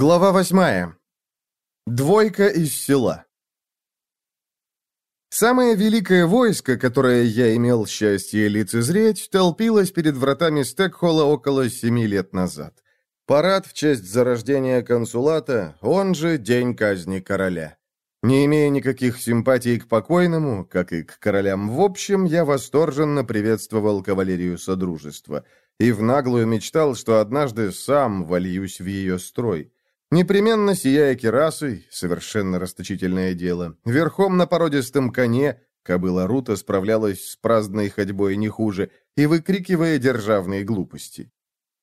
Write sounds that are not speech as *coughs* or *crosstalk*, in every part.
Глава восьмая. Двойка из села. Самое великое войско, которое я имел счастье лицезреть, толпилось перед вратами Стекхола около семи лет назад. Парад в честь зарождения консулата, он же День казни короля. Не имея никаких симпатий к покойному, как и к королям в общем, я восторженно приветствовал кавалерию Содружества и в наглую мечтал, что однажды сам вольюсь в ее строй. Непременно сияя керасой, совершенно расточительное дело, верхом на породистом коне, кобыла Рута справлялась с праздной ходьбой не хуже и выкрикивая державные глупости.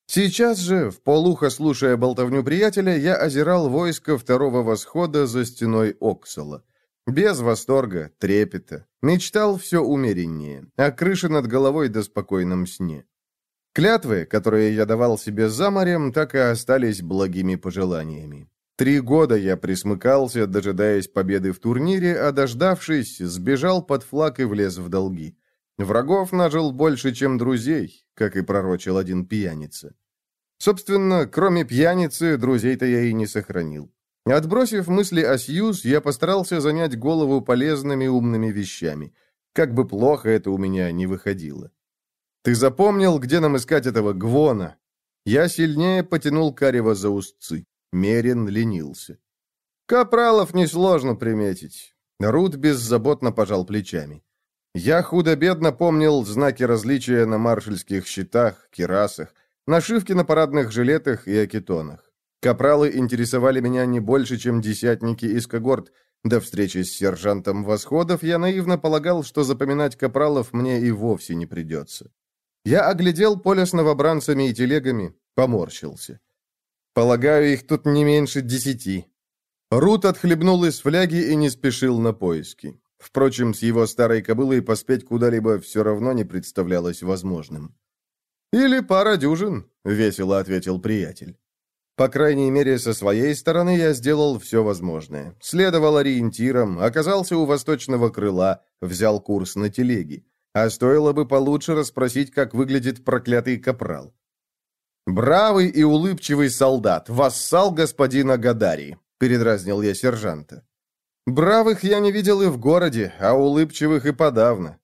Сейчас же, в полухо слушая болтовню приятеля, я озирал войско второго восхода за стеной Оксала. Без восторга, трепета. Мечтал все умереннее, а крыша над головой до спокойном сне. Клятвы, которые я давал себе за морем, так и остались благими пожеланиями. Три года я присмыкался, дожидаясь победы в турнире, а дождавшись, сбежал под флаг и влез в долги. Врагов нажил больше, чем друзей, как и пророчил один пьяница. Собственно, кроме пьяницы, друзей-то я и не сохранил. Отбросив мысли о Сьюз, я постарался занять голову полезными умными вещами. Как бы плохо это у меня не выходило. «Ты запомнил, где нам искать этого Гвона?» Я сильнее потянул Карева за устцы. Мерин ленился. «Капралов несложно приметить». Рут беззаботно пожал плечами. Я худо-бедно помнил знаки различия на маршальских щитах, кирасах, нашивки на парадных жилетах и акетонах. Капралы интересовали меня не больше, чем десятники из когорт. До встречи с сержантом Восходов я наивно полагал, что запоминать капралов мне и вовсе не придется. Я оглядел поле с новобранцами и телегами, поморщился. Полагаю, их тут не меньше десяти. Рут отхлебнул из фляги и не спешил на поиски. Впрочем, с его старой кобылой поспеть куда-либо все равно не представлялось возможным. «Или пара дюжин», — весело ответил приятель. По крайней мере, со своей стороны я сделал все возможное. Следовал ориентирам, оказался у восточного крыла, взял курс на телеги. А стоило бы получше расспросить, как выглядит проклятый капрал. «Бравый и улыбчивый солдат, вассал господина Гадари», — передразнил я сержанта. «Бравых я не видел и в городе, а улыбчивых и подавно».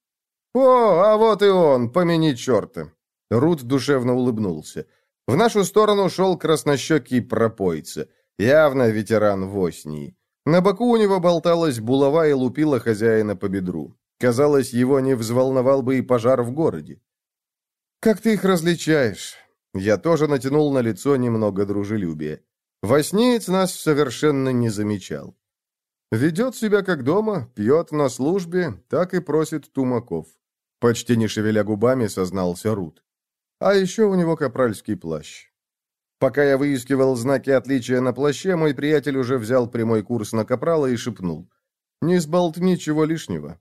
«О, а вот и он, помяни черта!» Рут душевно улыбнулся. В нашу сторону шел краснощекий пропойца, явно ветеран Воснии. На боку у него болталась булава и лупила хозяина по бедру. Казалось, его не взволновал бы и пожар в городе. «Как ты их различаешь?» Я тоже натянул на лицо немного дружелюбия. Воснеец нас совершенно не замечал. Ведет себя как дома, пьет на службе, так и просит тумаков. Почти не шевеля губами, сознался Рут. А еще у него капральский плащ. Пока я выискивал знаки отличия на плаще, мой приятель уже взял прямой курс на капрала и шепнул. «Не сболтни чего лишнего.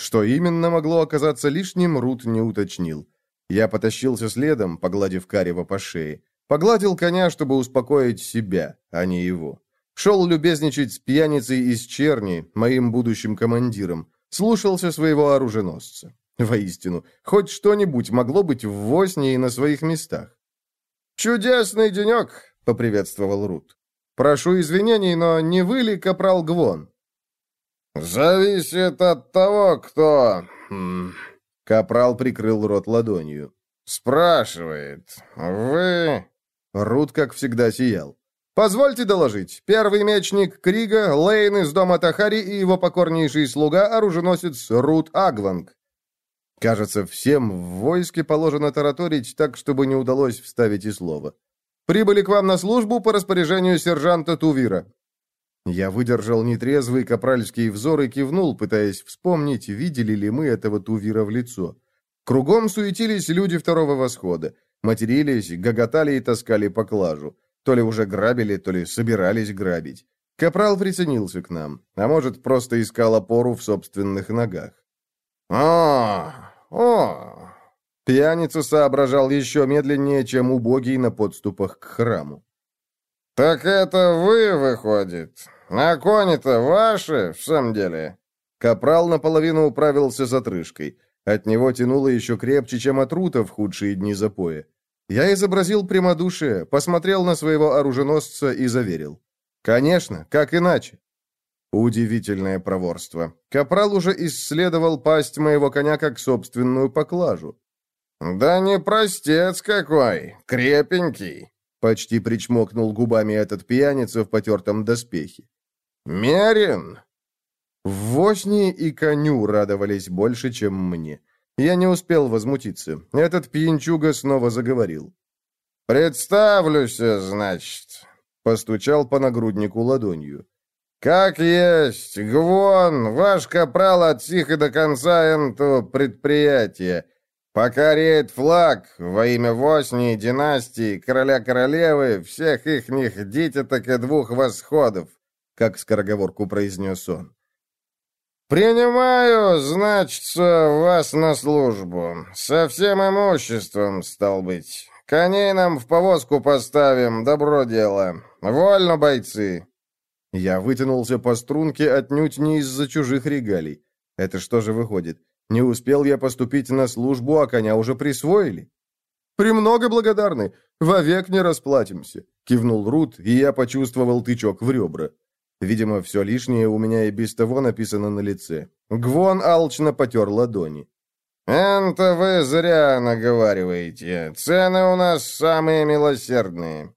Что именно могло оказаться лишним, Рут не уточнил. Я потащился следом, погладив Карева по шее. Погладил коня, чтобы успокоить себя, а не его. Шел любезничать с пьяницей из черни, моим будущим командиром. Слушался своего оруженосца. Воистину, хоть что-нибудь могло быть в Восне и на своих местах. «Чудесный денек!» — поприветствовал Рут. «Прошу извинений, но не вы ли капрал Гвон?» «Зависит от того, кто...» хм, Капрал прикрыл рот ладонью. «Спрашивает. Вы...» Рут, как всегда, сиял. «Позвольте доложить. Первый мечник Крига, Лейн из дома Тахари и его покорнейший слуга, оруженосец Рут Агланг». Кажется, всем в войске положено тараторить так, чтобы не удалось вставить и слово. «Прибыли к вам на службу по распоряжению сержанта Тувира. Я выдержал нетрезвый капральский взор и кивнул, пытаясь вспомнить, видели ли мы этого Тувира в лицо. Кругом суетились люди второго восхода. Матерились, гоготали и таскали поклажу. То ли уже грабили, то ли собирались грабить. Капрал приценился к нам, а может, просто искал опору в собственных ногах. «О, о!» Пьяница соображал еще медленнее, чем убогий на подступах к храму. «Так это вы, выходит? А кони-то ваши, в самом деле?» Капрал наполовину управился с отрыжкой. От него тянуло еще крепче, чем от рута в худшие дни запоя. Я изобразил прямодушие, посмотрел на своего оруженосца и заверил. «Конечно, как иначе?» Удивительное проворство. Капрал уже исследовал пасть моего коня как собственную поклажу. «Да не простец какой, крепенький!» Почти причмокнул губами этот пьяница в потертом доспехе. «Мерин!» Возни и коню радовались больше, чем мне. Я не успел возмутиться. Этот пьянчуга снова заговорил. «Представлюся, значит», — постучал по нагруднику ладонью. «Как есть, Гвон, ваш капрал от сих и до конца энто предприятия. Покоряет флаг во имя Восни, династии, короля-королевы, всех ихних дитяток и двух восходов», как скороговорку произнес он. «Принимаю, значит, вас на службу. Со всем имуществом, стал быть. Коней нам в повозку поставим, добро дело. Вольно, бойцы!» Я вытянулся по струнке отнюдь не из-за чужих регалий. Это что же выходит? Не успел я поступить на службу, а коня уже присвоили? «Премного благодарны. Вовек не расплатимся», — кивнул Рут, и я почувствовал тычок в ребра. Видимо, все лишнее у меня и без того написано на лице. Гвон алчно потер ладони. «Это вы зря наговариваете. Цены у нас самые милосердные.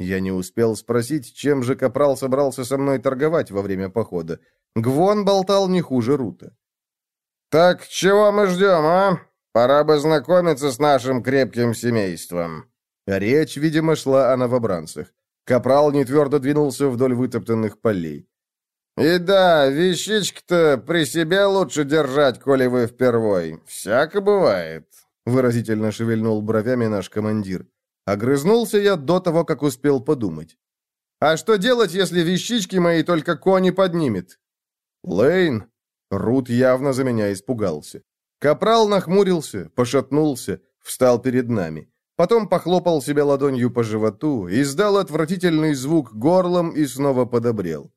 Я не успел спросить, чем же Капрал собрался со мной торговать во время похода. Гвон болтал не хуже Рута. «Так чего мы ждем, а? Пора бы знакомиться с нашим крепким семейством». Речь, видимо, шла о новобранцах. Капрал нетвердо двинулся вдоль вытоптанных полей. «И да, вещички-то при себе лучше держать, коли вы впервой. Всяко бывает», — выразительно шевельнул бровями наш командир. Огрызнулся я до того, как успел подумать. «А что делать, если вещички мои только кони поднимет?» «Лейн!» Рут явно за меня испугался. Капрал нахмурился, пошатнулся, встал перед нами. Потом похлопал себя ладонью по животу, издал отвратительный звук горлом и снова подобрел.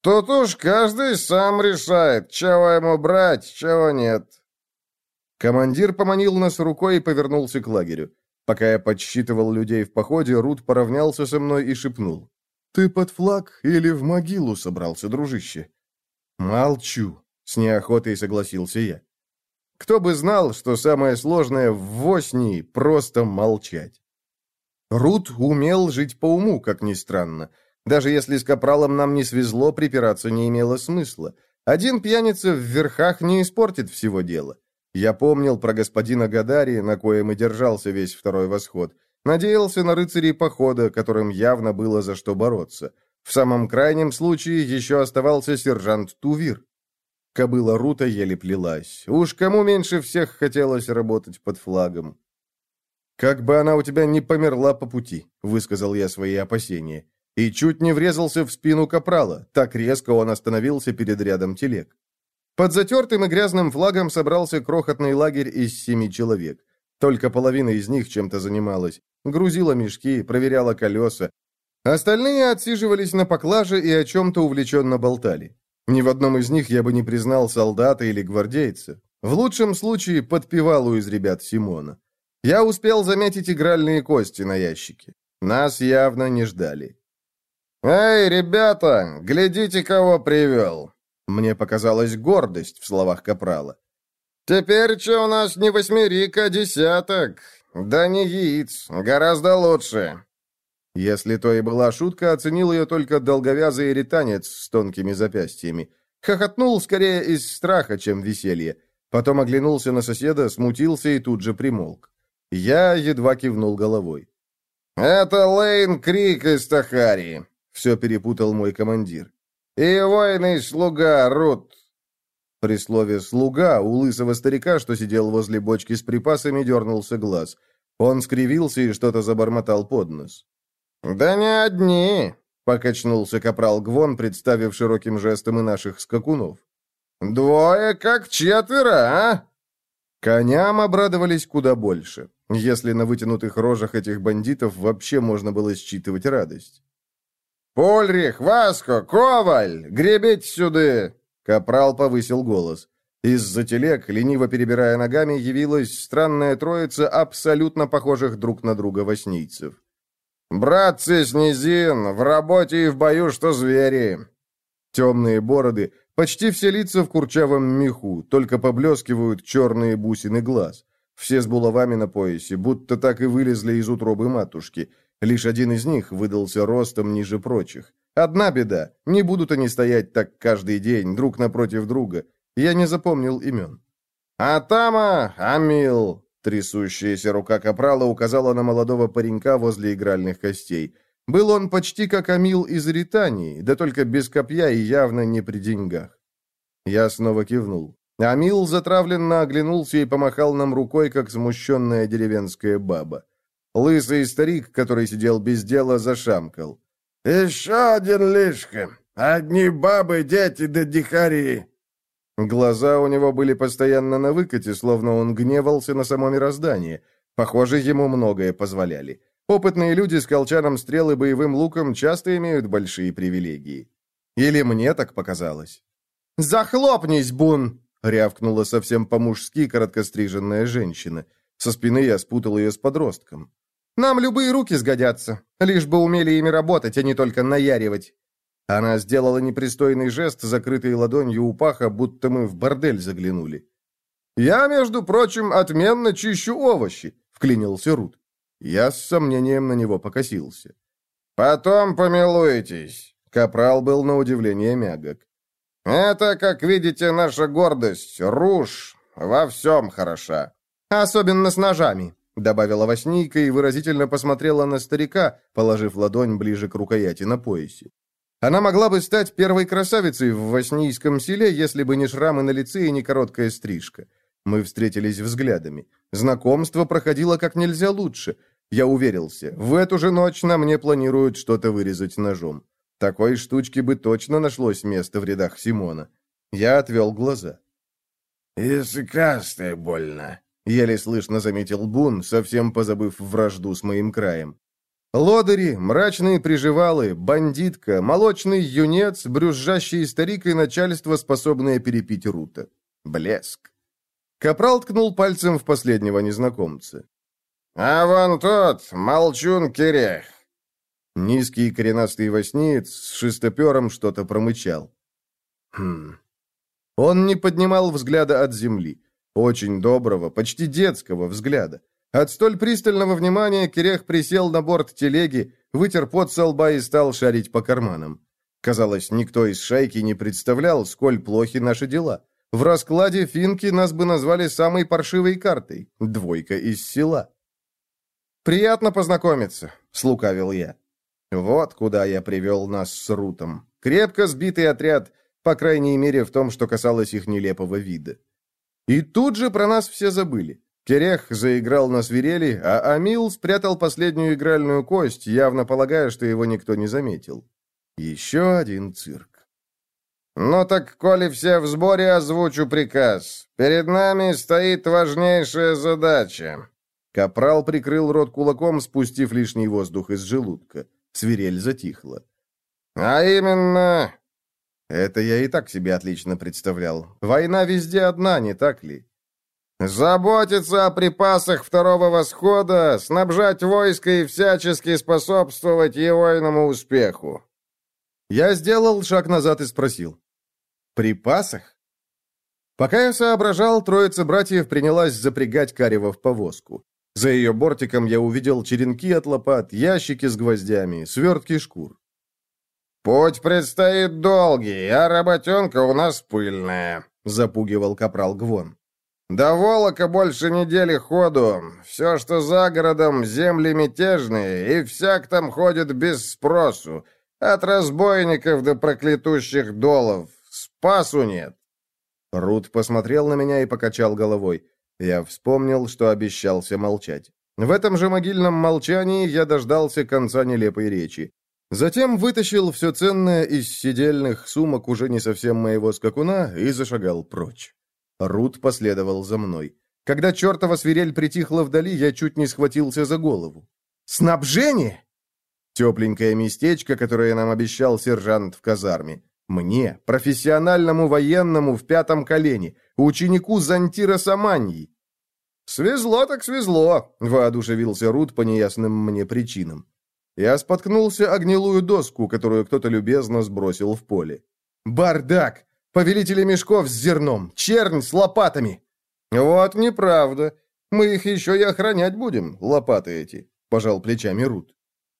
«Тут уж каждый сам решает, чего ему брать, чего нет». Командир поманил нас рукой и повернулся к лагерю. Пока я подсчитывал людей в походе, Рут поравнялся со мной и шепнул. «Ты под флаг или в могилу собрался, дружище?» «Молчу», — с неохотой согласился я. Кто бы знал, что самое сложное в Воснии — просто молчать. Рут умел жить по уму, как ни странно. Даже если с Капралом нам не свезло, припираться не имело смысла. Один пьяница в верхах не испортит всего дела. Я помнил про господина Гадари, на коем и держался весь второй восход. Надеялся на рыцарей похода, которым явно было за что бороться. В самом крайнем случае еще оставался сержант Тувир. Кобыла Рута еле плелась. Уж кому меньше всех хотелось работать под флагом. «Как бы она у тебя не померла по пути», — высказал я свои опасения. И чуть не врезался в спину капрала. Так резко он остановился перед рядом телег. Под затертым и грязным флагом собрался крохотный лагерь из семи человек. Только половина из них чем-то занималась. Грузила мешки, проверяла колеса. Остальные отсиживались на поклаже и о чем-то увлеченно болтали. Ни в одном из них я бы не признал солдата или гвардейца. В лучшем случае подпевал у из ребят Симона. Я успел заметить игральные кости на ящике. Нас явно не ждали. «Эй, ребята, глядите, кого привел!» Мне показалась гордость в словах Капрала. «Теперь что у нас не восьмерик, а десяток? Да не яиц, гораздо лучше». Если то и была шутка, оценил ее только долговязый ританец с тонкими запястьями. Хохотнул скорее из страха, чем веселья. Потом оглянулся на соседа, смутился и тут же примолк. Я едва кивнул головой. «Это Лейн Крик из Тахари», — все перепутал мой командир. «И воинный слуга Рут». При слове «слуга» у лысого старика, что сидел возле бочки с припасами, дернулся глаз. Он скривился и что-то забормотал под нос. «Да не одни», — покачнулся капрал Гвон, представив широким жестом и наших скакунов. «Двое как четверо, а?» Коням обрадовались куда больше, если на вытянутых рожах этих бандитов вообще можно было считывать радость. «Польрих, Васко, Коваль, гребите сюда!» Капрал повысил голос. Из-за телег, лениво перебирая ногами, явилась странная троица абсолютно похожих друг на друга воснийцев. «Братцы с низин, в работе и в бою, что звери!» Темные бороды, почти все лица в курчавом меху, только поблескивают черные бусины глаз. Все с булавами на поясе, будто так и вылезли из утробы матушки. Лишь один из них выдался ростом ниже прочих. Одна беда, не будут они стоять так каждый день, друг напротив друга. Я не запомнил имен. «Атама! Амил!» Трясущаяся рука капрала указала на молодого паренька возле игральных костей. Был он почти как Амил из Ритании, да только без копья и явно не при деньгах. Я снова кивнул. Амил затравленно оглянулся и помахал нам рукой, как смущенная деревенская баба. Лысый старик, который сидел без дела, зашамкал. «Еще один лишка. Одни бабы, дети да дикари. Глаза у него были постоянно на выкате, словно он гневался на само мироздание. Похоже, ему многое позволяли. Опытные люди с колчаном стрел и боевым луком часто имеют большие привилегии. Или мне так показалось. «Захлопнись, Бун!» — рявкнула совсем по-мужски короткостриженная женщина. Со спины я спутал ее с подростком. «Нам любые руки сгодятся, лишь бы умели ими работать, а не только наяривать. Она сделала непристойный жест, закрытой ладонью у паха, будто мы в бордель заглянули. «Я, между прочим, отменно чищу овощи», — вклинился Рут. Я с сомнением на него покосился. «Потом помилуйтесь», — Капрал был на удивление мягок. «Это, как видите, наша гордость, руж, во всем хороша». «Особенно с ножами», — добавила Воснийка и выразительно посмотрела на старика, положив ладонь ближе к рукояти на поясе. Она могла бы стать первой красавицей в Воснийском селе, если бы не шрамы на лице и не короткая стрижка. Мы встретились взглядами. Знакомство проходило как нельзя лучше. Я уверился, в эту же ночь на мне планируют что-то вырезать ножом. Такой штучки бы точно нашлось место в рядах Симона. Я отвел глаза. «Языкастая больно», — еле слышно заметил Бун, совсем позабыв вражду с моим краем. Лодыри, мрачные приживалы, бандитка, молочный юнец, брюзжащий старик и начальство, способное перепить Рута. Блеск. Капрал ткнул пальцем в последнего незнакомца. «А вон тот, молчун Кирех!» Низкий коренастый воснеец с шестопером что-то промычал. Хм. Он не поднимал взгляда от земли. Очень доброго, почти детского взгляда. От столь пристального внимания Кирех присел на борт телеги, вытер пот со лба и стал шарить по карманам. Казалось, никто из шайки не представлял, сколь плохи наши дела. В раскладе финки нас бы назвали самой паршивой картой. Двойка из села. «Приятно познакомиться», — слукавил я. Вот куда я привел нас с Рутом. Крепко сбитый отряд, по крайней мере, в том, что касалось их нелепого вида. И тут же про нас все забыли. Керех заиграл на свирели, а Амил спрятал последнюю игральную кость, явно полагая, что его никто не заметил. Еще один цирк. «Ну так, коли все в сборе, озвучу приказ. Перед нами стоит важнейшая задача». Капрал прикрыл рот кулаком, спустив лишний воздух из желудка. Свирель затихла. «А именно...» Это я и так себе отлично представлял. Война везде одна, не так ли? Заботиться о припасах второго восхода, снабжать войско и всячески способствовать его иному успеху. Я сделал шаг назад и спросил. «Припасах?» Пока я соображал, троица братьев принялась запрягать Карева в повозку. За ее бортиком я увидел черенки от лопат, ящики с гвоздями, свертки шкур. «Путь предстоит долгий, а работенка у нас пыльная», — запугивал капрал Гвон. До Волока больше недели ходу. Все, что за городом, земли мятежные, и всяк там ходит без спросу. От разбойников до проклятущих долов. Спасу нет. Рут посмотрел на меня и покачал головой. Я вспомнил, что обещался молчать. В этом же могильном молчании я дождался конца нелепой речи. Затем вытащил все ценное из сидельных сумок уже не совсем моего скакуна и зашагал прочь. Рут последовал за мной. Когда чертова свирель притихла вдали, я чуть не схватился за голову. «Снабжение?» Тепленькое местечко, которое нам обещал сержант в казарме. Мне, профессиональному военному в пятом колене, ученику Зантира Саманьи. «Свезло так свезло», — воодушевился Рут по неясным мне причинам. Я споткнулся о гнилую доску, которую кто-то любезно сбросил в поле. «Бардак! Повелители мешков с зерном! Чернь с лопатами!» «Вот неправда. Мы их еще и охранять будем, лопаты эти», — пожал плечами Рут.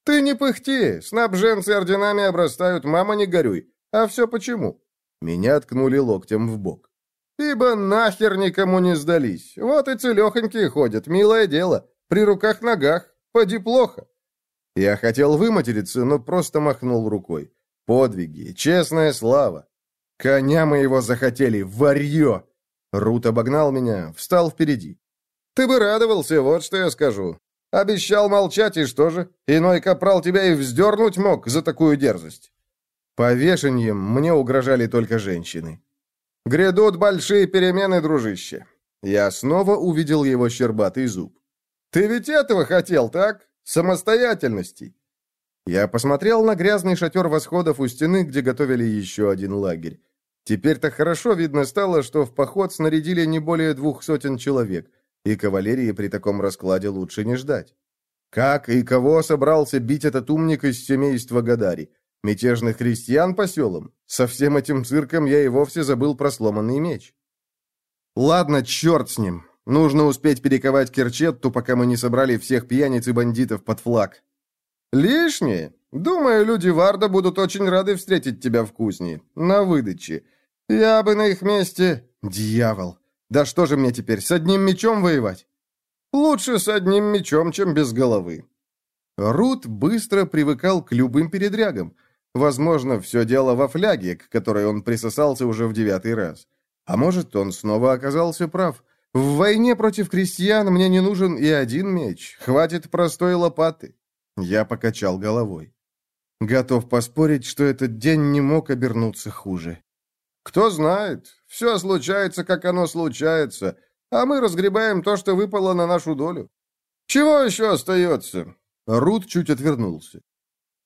«Ты не пыхти, снабженцы орденами обрастают, мама не горюй. А все почему?» Меня ткнули локтем в бок. «Ибо нахер никому не сдались. Вот и целехонькие ходят, милое дело. При руках-ногах. Поди плохо». Я хотел выматериться, но просто махнул рукой. Подвиги, честная слава. Коня мы его захотели, варье! Рут обогнал меня, встал впереди. Ты бы радовался, вот что я скажу. Обещал молчать, и что же? Иной капрал тебя и вздернуть мог за такую дерзость. Повешением мне угрожали только женщины. Грядут большие перемены, дружище. Я снова увидел его щербатый зуб. Ты ведь этого хотел, так? Самостоятельности. Я посмотрел на грязный шатер восходов у стены, где готовили еще один лагерь. Теперь-то хорошо видно стало, что в поход снарядили не более двух сотен человек, и кавалерии при таком раскладе лучше не ждать. Как и кого собрался бить этот умник из семейства Гадари? Мятежных крестьян по селам? Со всем этим цирком я и вовсе забыл про сломанный меч. Ладно, черт с ним. Нужно успеть перековать Керчетту, пока мы не собрали всех пьяниц и бандитов под флаг. Лишнее? Думаю, люди Варда будут очень рады встретить тебя в кузне, на выдаче. Я бы на их месте... Дьявол! Да что же мне теперь, с одним мечом воевать? Лучше с одним мечом, чем без головы. Рут быстро привыкал к любым передрягам. Возможно, все дело во фляге, к которой он присосался уже в девятый раз. А может, он снова оказался прав. В войне против крестьян мне не нужен и один меч. Хватит простой лопаты. Я покачал головой. Готов поспорить, что этот день не мог обернуться хуже. Кто знает, все случается, как оно случается, а мы разгребаем то, что выпало на нашу долю. Чего еще остается? Рут чуть отвернулся.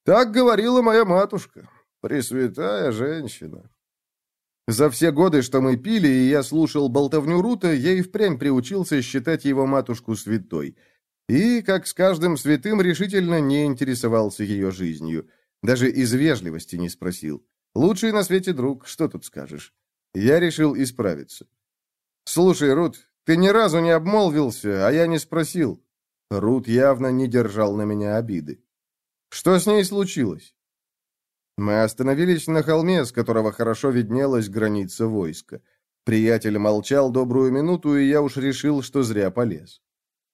Так говорила моя матушка, пресвятая женщина. За все годы, что мы пили, и я слушал болтовню Рута, я и впрямь приучился считать его матушку святой. И, как с каждым святым, решительно не интересовался ее жизнью. Даже из вежливости не спросил. Лучший на свете друг, что тут скажешь? Я решил исправиться. «Слушай, Рут, ты ни разу не обмолвился, а я не спросил». Рут явно не держал на меня обиды. «Что с ней случилось?» Мы остановились на холме, с которого хорошо виднелась граница войска. Приятель молчал добрую минуту, и я уж решил, что зря полез.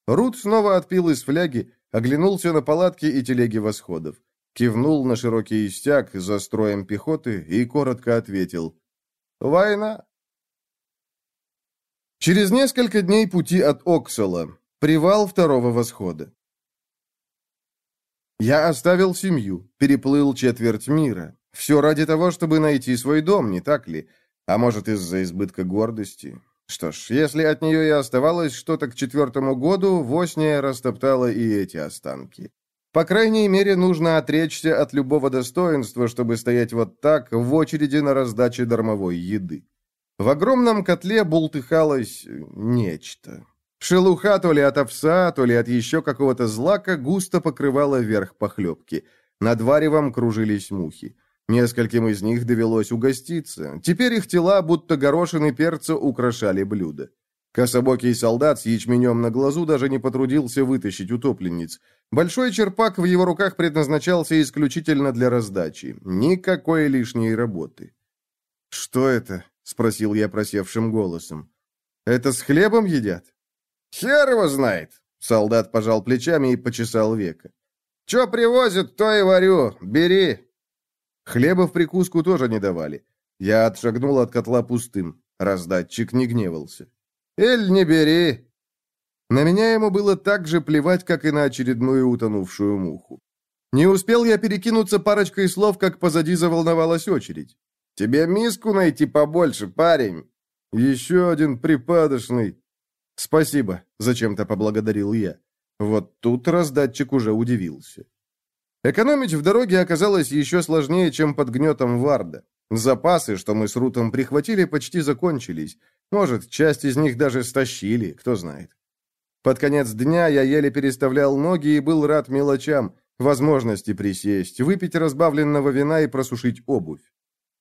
Рут снова отпил из фляги, оглянулся на палатки и телеги восходов, кивнул на широкий истяг за строем пехоты и коротко ответил «Война». Через несколько дней пути от Оксала, привал второго восхода. Я оставил семью, переплыл четверть мира. Все ради того, чтобы найти свой дом, не так ли? А может, из-за избытка гордости? Что ж, если от нее и оставалось что-то к четвертому году, Восния растоптала и эти останки. По крайней мере, нужно отречься от любого достоинства, чтобы стоять вот так в очереди на раздаче дармовой еды. В огромном котле бултыхалось нечто. Шелуха то ли от овса, то ли от еще какого-то злака густо покрывала верх похлебки. Над варевом кружились мухи. Нескольким из них довелось угоститься. Теперь их тела, будто горошины перца, украшали блюдо. Кособокий солдат с ячменем на глазу даже не потрудился вытащить утопленниц. Большой черпак в его руках предназначался исключительно для раздачи. Никакой лишней работы. «Что это?» — спросил я просевшим голосом. «Это с хлебом едят?» «Хер его знает!» Солдат пожал плечами и почесал века. «Че привозят, то и варю. Бери!» Хлеба в прикуску тоже не давали. Я отшагнул от котла пустым. Раздатчик не гневался. «Эль, не бери!» На меня ему было так же плевать, как и на очередную утонувшую муху. Не успел я перекинуться парочкой слов, как позади заволновалась очередь. «Тебе миску найти побольше, парень!» «Еще один припадочный!» «Спасибо», — зачем-то поблагодарил я. Вот тут раздатчик уже удивился. Экономить в дороге оказалось еще сложнее, чем под гнетом Варда. Запасы, что мы с Рутом прихватили, почти закончились. Может, часть из них даже стащили, кто знает. Под конец дня я еле переставлял ноги и был рад мелочам, возможности присесть, выпить разбавленного вина и просушить обувь.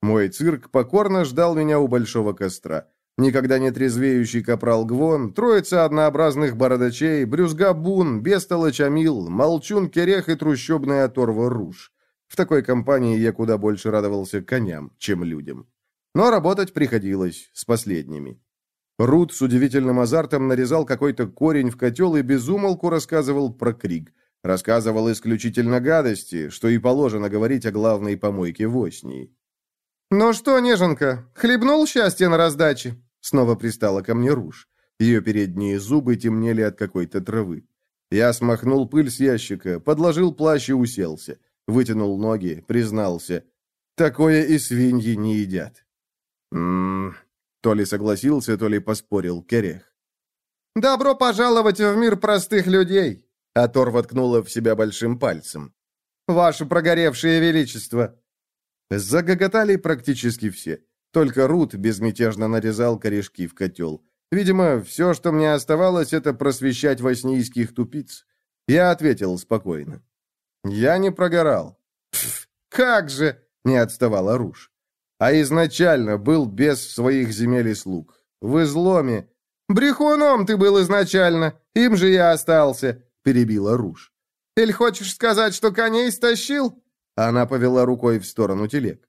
Мой цирк покорно ждал меня у большого костра. Никогда не трезвеющий капрал Гвон, троица однообразных бородачей, брюзга Бун, бестолочь Амил, молчун Керех и трущобная оторва Руж. В такой компании я куда больше радовался коням, чем людям. Но работать приходилось с последними. Рут с удивительным азартом нарезал какой-то корень в котел и безумолку рассказывал про Криг. Рассказывал исключительно гадости, что и положено говорить о главной помойке в Оснии. «Ну что, неженка, хлебнул счастье на раздаче?» Снова пристала ко мне Руж. Ее передние зубы темнели от какой-то травы. Я смахнул пыль с ящика, подложил плащ и уселся. Вытянул ноги, признался. «Такое и свиньи не едят». «М-м-м», то ли согласился, то ли поспорил Керех. «Добро пожаловать в мир простых людей!» Атор воткнула в себя большим пальцем. «Ваше прогоревшее величество!» Загоготали практически все. Только Рут безмятежно нарезал корешки в котел. Видимо, все, что мне оставалось, это просвещать воснийских тупиц. Я ответил спокойно. «Я не прогорал». «Пф, как же!» — не отставала Руш а изначально был без своих земель и слуг. В изломе. «Брехуном ты был изначально, им же я остался», — перебила Руж. «Или хочешь сказать, что коней стащил?» Она повела рукой в сторону телег.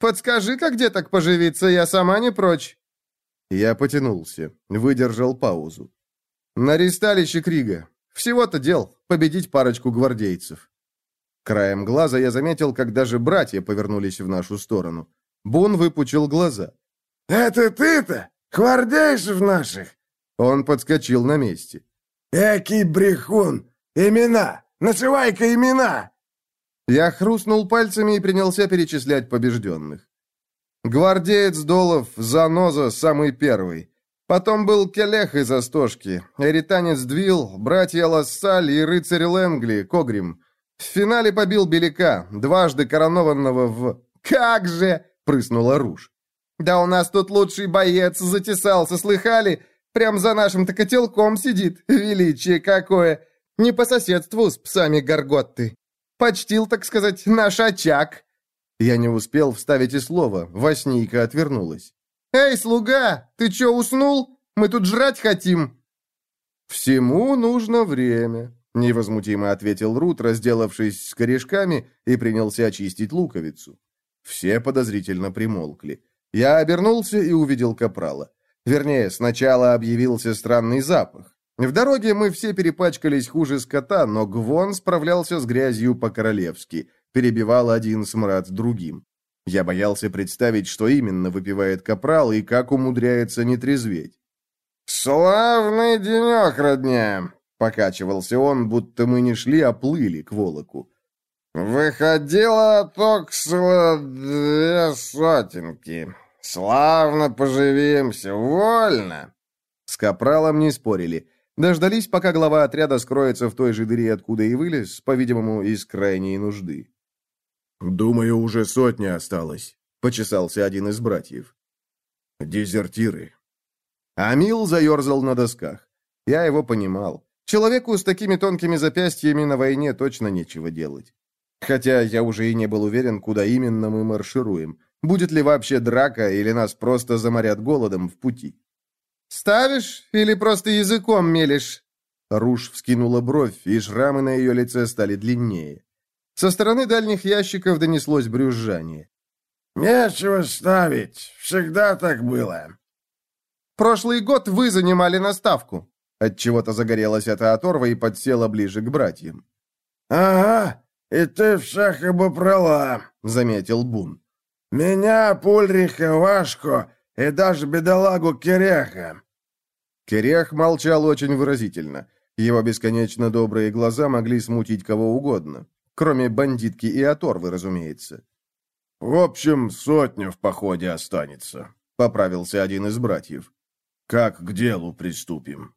«Подскажи-ка, где так поживиться, я сама не прочь». Я потянулся, выдержал паузу. «На ристалище Крига. Всего-то дел, победить парочку гвардейцев». Краем глаза я заметил, как даже братья повернулись в нашу сторону. Бун выпучил глаза. «Это ты-то? Гвардейшев наших?» Он подскочил на месте. «Экий брехун! Имена! Называй-ка имена!» Я хрустнул пальцами и принялся перечислять побежденных. Гвардеец Долов, Заноза, самый первый. Потом был Келех из Остошки, Эританец Двил, братья Лассаль и рыцарь Лэнгли, Когрим. В финале побил Беляка, дважды коронованного в... «Как же!» — прыснула Руж. «Да у нас тут лучший боец затесался, слыхали? Прям за нашим-то котелком сидит. Величие какое! Не по соседству с псами Горготты. Почтил, так сказать, наш очаг». Я не успел вставить и слова. Воснийка отвернулась. «Эй, слуга, ты чё, уснул? Мы тут жрать хотим». «Всему нужно время», — невозмутимо ответил Рут, разделавшись с корешками, и принялся очистить луковицу. Все подозрительно примолкли. Я обернулся и увидел капрала. Вернее, сначала объявился странный запах. В дороге мы все перепачкались хуже скота, но Гвон справлялся с грязью по-королевски, перебивал один смрад другим. Я боялся представить, что именно выпивает капрал и как умудряется не трезветь. «Славный денек, родня!» — покачивался он, будто мы не шли, а плыли к волоку. Выходило токсило две сотенки. Славно поживимся, вольно. С капралом не спорили. Дождались, пока глава отряда скроется в той же дыре, откуда и вылез, по-видимому, из крайней нужды. «Думаю, уже сотня осталось», — почесался один из братьев. «Дезертиры». Амил заерзал на досках. Я его понимал. Человеку с такими тонкими запястьями на войне точно нечего делать. Хотя я уже и не был уверен, куда именно мы маршируем. Будет ли вообще драка, или нас просто заморят голодом в пути. «Ставишь или просто языком мелешь?» Руж вскинула бровь, и шрамы на ее лице стали длиннее. Со стороны дальних ящиков донеслось брюзжание. «Нечего ставить. Всегда так было». «Прошлый год вы занимали наставку». Отчего-то загорелась эта оторва и подсела ближе к братьям. «Ага, «И ты всех обобрала», — заметил Бун. «Меня, Пульриха, Вашко и даже бедолагу Киреха». Кирех молчал очень выразительно. Его бесконечно добрые глаза могли смутить кого угодно. Кроме бандитки и оторвы, разумеется. «В общем, сотня в походе останется», — поправился один из братьев. «Как к делу приступим?»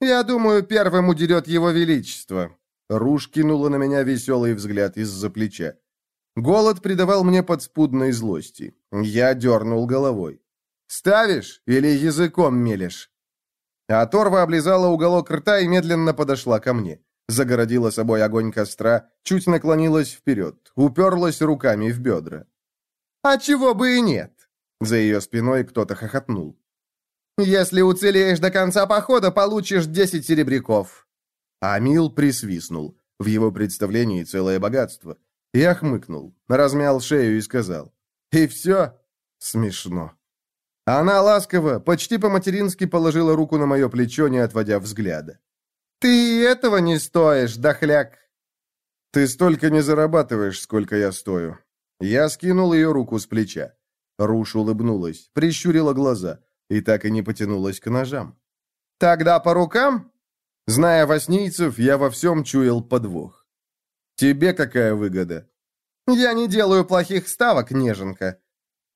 «Я думаю, первым удерет его величество», Руж кинула на меня веселый взгляд из-за плеча. Голод придавал мне подспудной злости. Я дернул головой. «Ставишь или языком мелешь?» А Торва облизала уголок рта и медленно подошла ко мне. Загородила собой огонь костра, чуть наклонилась вперед, уперлась руками в бедра. «А чего бы и нет?» За ее спиной кто-то хохотнул. «Если уцелеешь до конца похода, получишь десять серебряков». Амил присвистнул. В его представлении целое богатство. Я хмыкнул, размял шею и сказал. «И все?» Смешно. Она ласково, почти по-матерински положила руку на мое плечо, не отводя взгляда. «Ты этого не стоишь, дохляк!» «Ты столько не зарабатываешь, сколько я стою». Я скинул ее руку с плеча. Руш улыбнулась, прищурила глаза и так и не потянулась к ножам. «Тогда по рукам?» Зная воснийцев, я во всем чуял подвох. «Тебе какая выгода?» «Я не делаю плохих ставок, неженка».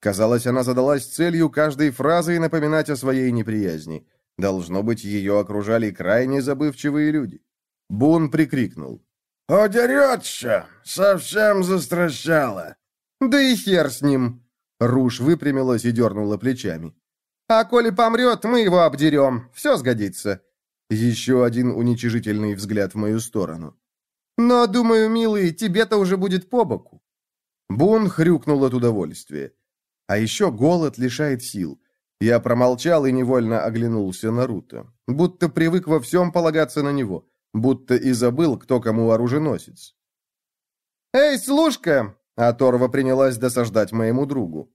Казалось, она задалась целью каждой фразой напоминать о своей неприязни. Должно быть, ее окружали крайне забывчивые люди. Бун прикрикнул. «Одерется! Совсем застращала!» «Да и хер с ним!» Руш выпрямилась и дернула плечами. «А коли помрет, мы его обдерем. Все сгодится». Еще один уничижительный взгляд в мою сторону. «Но, думаю, милый, тебе-то уже будет по боку». Бун хрюкнул от удовольствия. А еще голод лишает сил. Я промолчал и невольно оглянулся на Рута. Будто привык во всем полагаться на него. Будто и забыл, кто кому оруженосец. «Эй, служка!» А Торва принялась досаждать моему другу.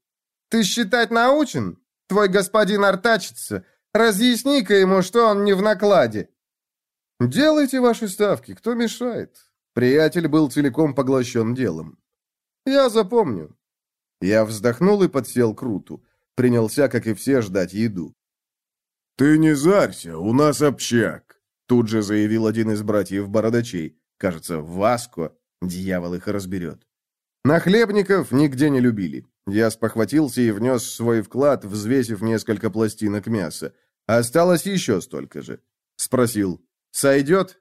«Ты считать научен? Твой господин артачится. Разъясни-ка ему, что он не в накладе». «Делайте ваши ставки, кто мешает?» Приятель был целиком поглощен делом. «Я запомню». Я вздохнул и подсел к Руту. Принялся, как и все, ждать еду. «Ты не зарься, у нас общак», — тут же заявил один из братьев-бородачей. Кажется, Васко, дьявол их разберет. Нахлебников нигде не любили. Я спохватился и внес свой вклад, взвесив несколько пластинок мяса. Осталось еще столько же. Спросил, сойдет?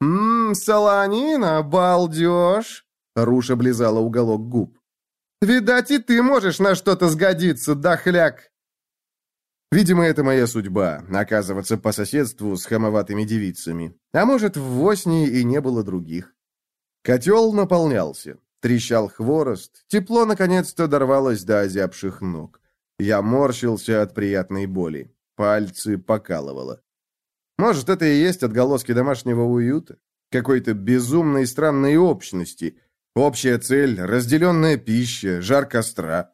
«Ммм, солонина, балдеж!» Руша облизала уголок губ. «Видать, и ты можешь на что-то сгодиться, дохляк!» Видимо, это моя судьба, оказываться по соседству с хамоватыми девицами. А может, в Воснии и не было других. Котел наполнялся. Трещал хворост, тепло наконец-то дорвалось до озябших ног. Я морщился от приятной боли, пальцы покалывало. Может, это и есть отголоски домашнего уюта? Какой-то безумной странной общности. Общая цель, разделенная пища, жар костра.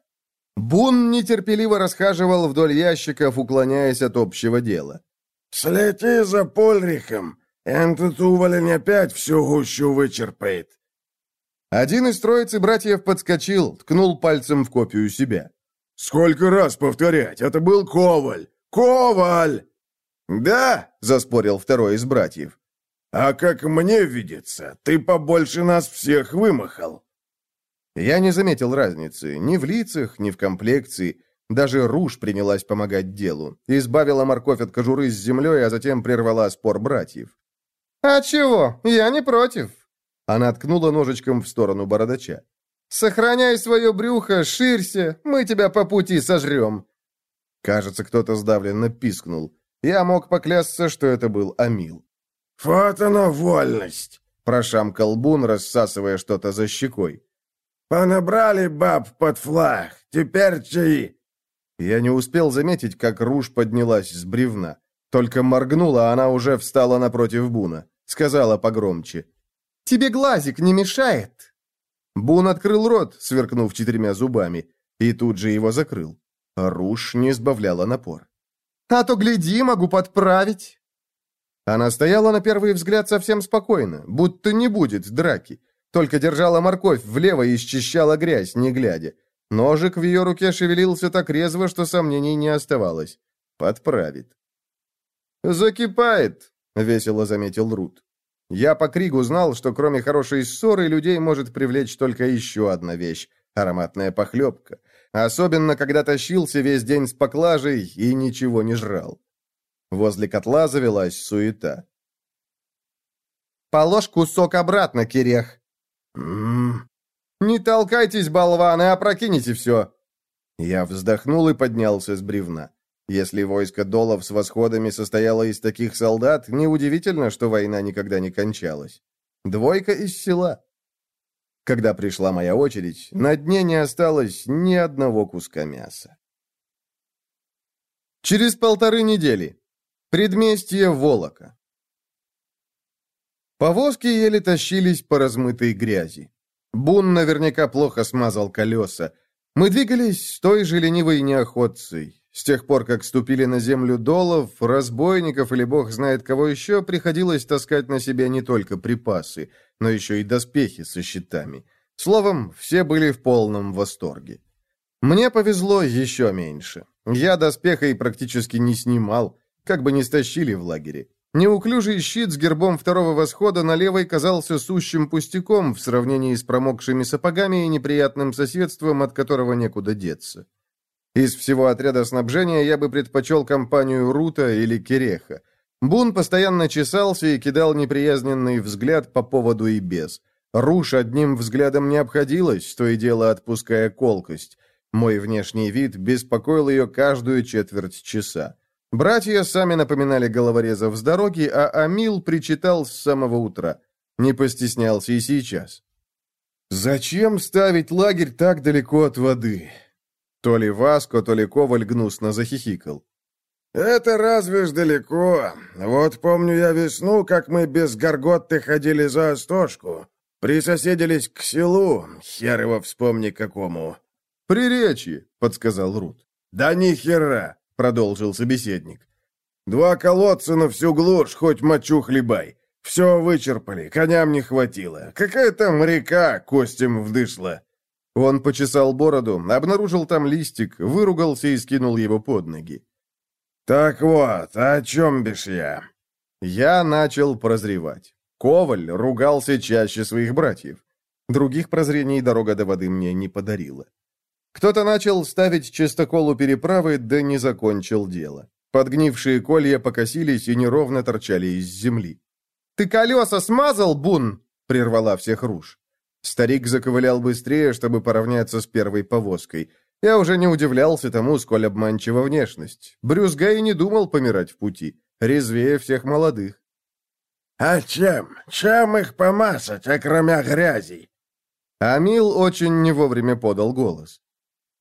Бун нетерпеливо расхаживал вдоль ящиков, уклоняясь от общего дела. «Слети за Польрихом, этот уволень опять всю гущу вычерпает. Один из троицы братьев подскочил, ткнул пальцем в копию себя. «Сколько раз повторять? Это был Коваль! Коваль!» «Да!» — заспорил второй из братьев. «А как мне видится, ты побольше нас всех вымахал!» Я не заметил разницы ни в лицах, ни в комплекции. Даже Руж принялась помогать делу. Избавила морковь от кожуры с землей, а затем прервала спор братьев. «А чего? Я не против. Она ткнула ножичком в сторону бородача. «Сохраняй свое брюхо, ширься, мы тебя по пути сожрем!» Кажется, кто-то сдавленно пискнул. Я мог поклясться, что это был Амил. «Вот она вольность!» – прошамкал Бун, рассасывая что-то за щекой. «Понабрали баб под флаг, теперь чаи!» Я не успел заметить, как Руж поднялась с бревна. Только моргнула, а она уже встала напротив Буна. Сказала погромче. Тебе глазик не мешает?» Бун открыл рот, сверкнув четырьмя зубами, и тут же его закрыл. Руш не сбавляла напор. «А то, гляди, могу подправить!» Она стояла на первый взгляд совсем спокойно, будто не будет драки. Только держала морковь влево и счищала грязь, не глядя. Ножик в ее руке шевелился так резво, что сомнений не оставалось. Подправит. «Закипает», — весело заметил Рут. Я по Кригу знал, что кроме хорошей ссоры людей может привлечь только еще одна вещь – ароматная похлебка. Особенно, когда тащился весь день с поклажей и ничего не жрал. Возле котла завелась суета. «Положь кусок обратно, Кирех!» «М-м-м!» «Не толкайтесь, болваны, опрокинете все!» Я вздохнул и поднялся с бревна. Если войско долов с восходами состояло из таких солдат, неудивительно, что война никогда не кончалась. Двойка из села. Когда пришла моя очередь, на дне не осталось ни одного куска мяса. Через полторы недели. Предместье Волока. Повозки еле тащились по размытой грязи. Бун наверняка плохо смазал колеса. Мы двигались с той же ленивой неохотцей. С тех пор, как ступили на землю долов, разбойников или бог знает кого еще, приходилось таскать на себе не только припасы, но еще и доспехи со щитами. Словом, все были в полном восторге. Мне повезло еще меньше. Я доспеха и практически не снимал, как бы не стащили в лагере. Неуклюжий щит с гербом второго восхода на левой казался сущим пустяком в сравнении с промокшими сапогами и неприятным соседством, от которого некуда деться. Из всего отряда снабжения я бы предпочел компанию Рута или Кереха. Бун постоянно чесался и кидал неприязненный взгляд по поводу и без. Руш одним взглядом не обходилась, то и дело отпуская колкость. Мой внешний вид беспокоил ее каждую четверть часа. Братья сами напоминали головорезов с дороги, а Амил причитал с самого утра. Не постеснялся и сейчас. «Зачем ставить лагерь так далеко от воды?» То ли Васко, то ли Коваль гнусно захихикал. «Это разве ж далеко. Вот помню я весну, как мы без горготты ходили за Остошку. Присоседились к селу, хер его вспомни какому». «Приречье», — подсказал Рут. «Да ни хера продолжил собеседник. «Два колодца на всю глушь, хоть мочу хлебай. Все вычерпали, коням не хватило. Какая там река, костям вдышла». Он почесал бороду, обнаружил там листик, выругался и скинул его под ноги. «Так вот, о чем бишь я?» Я начал прозревать. Коваль ругался чаще своих братьев. Других прозрений дорога до воды мне не подарила. Кто-то начал ставить чистокол у переправы, да не закончил дело. Подгнившие колья покосились и неровно торчали из земли. «Ты колеса смазал, Бун?» — прервала всех руж. Старик заковылял быстрее, чтобы поравняться с первой повозкой. Я уже не удивлялся тому, сколь обманчива внешность. Брюс Гай не думал помирать в пути. Резвее всех молодых. «А чем? Чем их помазать, окромя грязи?» Амил очень не вовремя подал голос.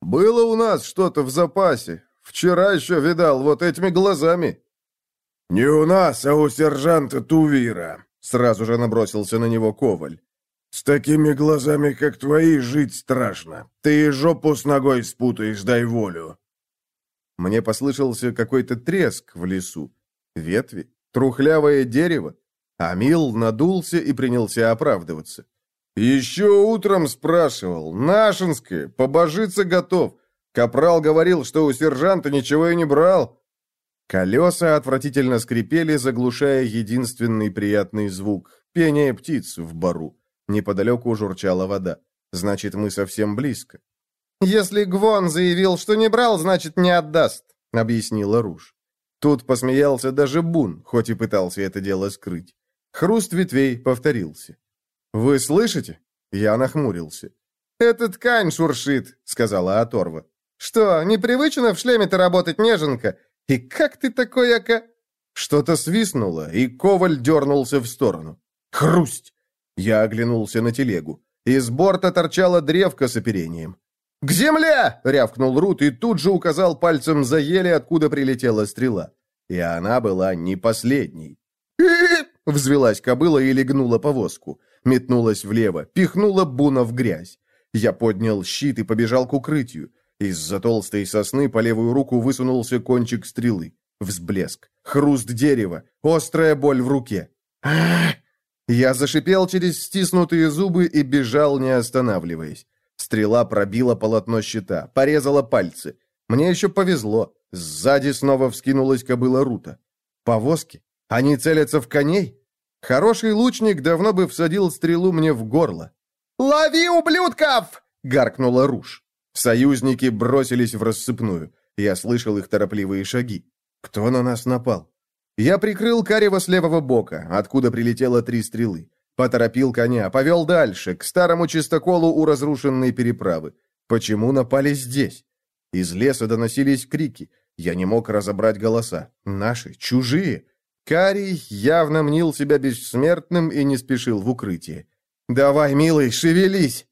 «Было у нас что-то в запасе. Вчера еще видал вот этими глазами». «Не у нас, а у сержанта Тувира», — сразу же набросился на него Коваль. «С такими глазами, как твои, жить страшно. Ты и жопу с ногой спутаешь, дай волю». Мне послышался какой-то треск в лесу. Ветви, трухлявое дерево. Амил надулся и принялся оправдываться. «Еще утром спрашивал. Нашинское. Побожиться готов. Капрал говорил, что у сержанта ничего и не брал». Колеса отвратительно скрипели, заглушая единственный приятный звук — пение птиц в бару. Неподалеку журчала вода. Значит, мы совсем близко. «Если Гвон заявил, что не брал, значит, не отдаст», — объяснила Руж. Тут посмеялся даже Бун, хоть и пытался это дело скрыть. Хруст ветвей повторился. «Вы слышите?» Я нахмурился. «Это ткань шуршит», — сказала Оторва. «Что, непривычно в шлеме-то работать, неженка? И как ты такой, ока...» Что-то свистнуло, и Коваль дернулся в сторону. «Хрусть!» Я оглянулся на телегу. Из борта торчала древка с оперением. «К земле!» — рявкнул Рут и тут же указал пальцем за ели, откуда прилетела стрела. И она была не последней. Взвелась кобыла и легнула повозку метнулась влево, пихнула Буна в грязь. Я поднял щит и побежал к укрытию. Из-за толстой сосны по левую руку высунулся кончик стрелы. Взблеск, хруст дерева, острая боль в руке. Я зашипел через стиснутые зубы и бежал, не останавливаясь. Стрела пробила полотно щита, порезала пальцы. Мне еще повезло. Сзади снова вскинулась кобыла Рута. Повозки? Они целятся в коней? Хороший лучник давно бы всадил стрелу мне в горло. «Лови, ублюдков!» — гаркнула Руш. Союзники бросились в рассыпную. Я слышал их торопливые шаги. Кто на нас напал? Я прикрыл Карева с левого бока, откуда прилетело три стрелы. Поторопил коня, повел дальше, к старому чистоколу у разрушенной переправы. Почему напали здесь? Из леса доносились крики. Я не мог разобрать голоса. Наши, чужие. Карий явно мнил себя бессмертным и не спешил в укрытие. «Давай, милый, шевелись!»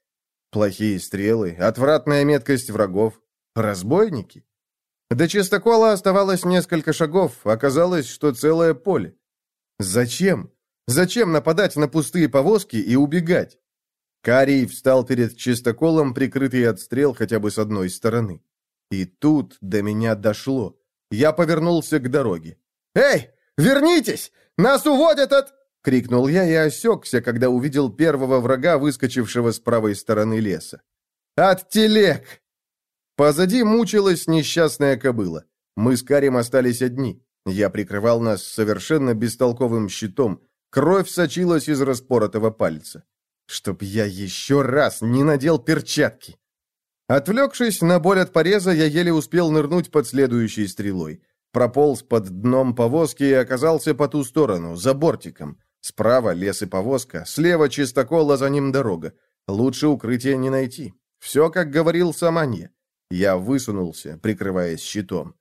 Плохие стрелы, отвратная меткость врагов. Разбойники? До чистокола оставалось несколько шагов, оказалось, что целое поле. Зачем? Зачем нападать на пустые повозки и убегать? Карий встал перед чистоколом, прикрытый от стрел хотя бы с одной стороны. И тут до меня дошло. Я повернулся к дороге. «Эй, вернитесь! Нас уводят от...» — крикнул я и осекся, когда увидел первого врага, выскочившего с правой стороны леса. «От телег!» Позади мучилась несчастная кобыла. Мы с Карим остались одни. Я прикрывал нас совершенно бестолковым щитом. Кровь сочилась из распоротого пальца. Чтоб я еще раз не надел перчатки. Отвлекшись на боль от пореза, я еле успел нырнуть под следующей стрелой. Прополз под дном повозки и оказался по ту сторону, за бортиком. Справа лес и повозка, слева чистокол, а за ним дорога. Лучше укрытия не найти. Все, как говорил Саманья. Я высунулся, прикрываясь щитом.